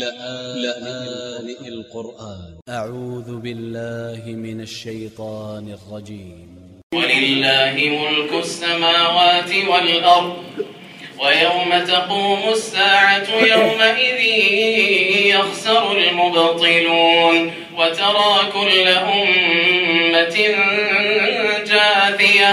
لآن القرآن. أ ع و ذ ب ا ل ل ه من ا ل ش ي ط ا ن ا ل ج ي م ولله ملك السماوات والأرض ويوم تقوم الساعة يومئذ يخسر المبطلون وترى كل أمة جاثية.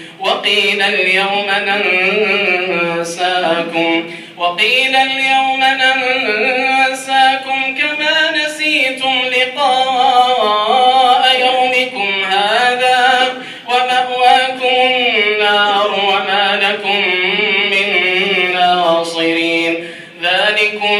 وقيل اليوم ننساكم وقيل اليوم ننساكم كما نسيتم لقاء يومكم هذا ومأواكم النار وما لكم من ناصرين. ذلكم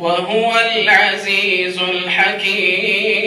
وهو العزيز الحكيم.